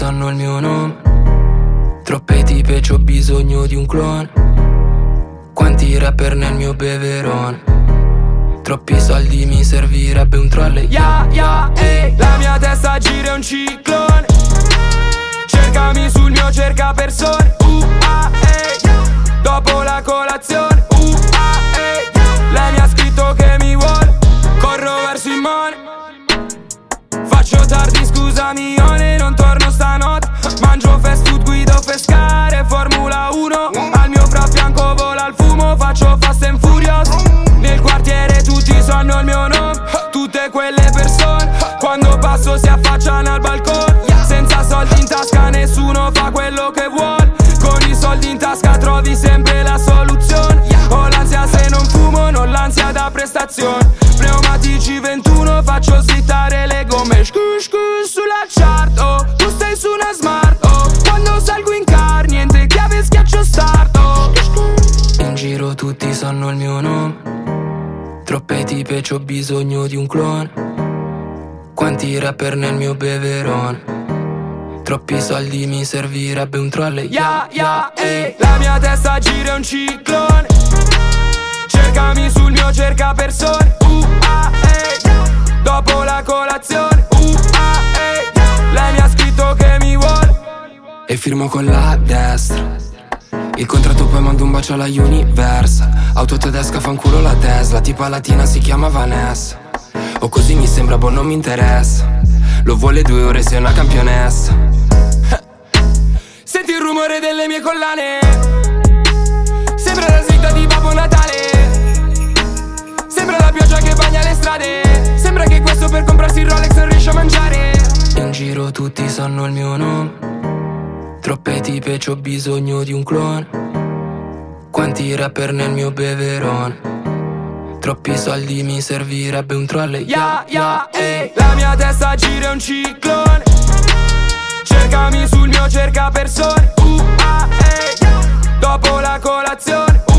sanno il mio nome Troppe tipe c'ho bisogno di un clone Quanti rapper nel mio beverone Troppi soldi mi servirebbe un trolley Yeah, yeah, ehi La mia testa gira un ciclone. Cercami sul mio cerca persone Uh, ah, ehi Dopo la colazione Faccio fast and furious Nel quartiere tutti sanno il mio nome Tutte quelle persone Quando passo si affacciano al balcone Senza soldi in tasca nessuno fa quello che vuole Con i soldi in tasca trovi sempre la soluzione. Ho l'ansia se non fumo, non l'ansia da prestazione sanno il mio nome. Troppe tipe c'ho bisogno di un clone Quanti rapper nel mio beverone Troppi soldi mi servirebbe un trolley Yeah, yeah, ehi La mia testa gira un ciclone. Cercami sul mio cerca persone. Uh, ah, ehi Dopo la colazione. Uh, ah, ehi Lei mi ha scritto che mi vuole. E firmo con la destra. Il contratto poi mando un bacio alla Universe Auto tedesca fanculo la Tesla Tipa latina si chiama Vanessa. O così mi sembra, boh non mi interessa. Lo vuole due ore sei una campionessa. Senti il rumore delle mie collane. Sembra la slitta di Babbo Natale. Sembra la pioggia che bagna le strade. Sembra che questo per comprarsi il Rolex non riesce a mangiare. In giro tutti sanno il mio nome Troppe tipe c'ho bisogno di un clone Quanti rapper nel mio beverone Troppi soldi mi servirebbe un trolley Yeah, yeah, ehi La mia testa gira un ciclone. Cercami sul mio cerca persone Uh, ah, ehi Dopo la colazione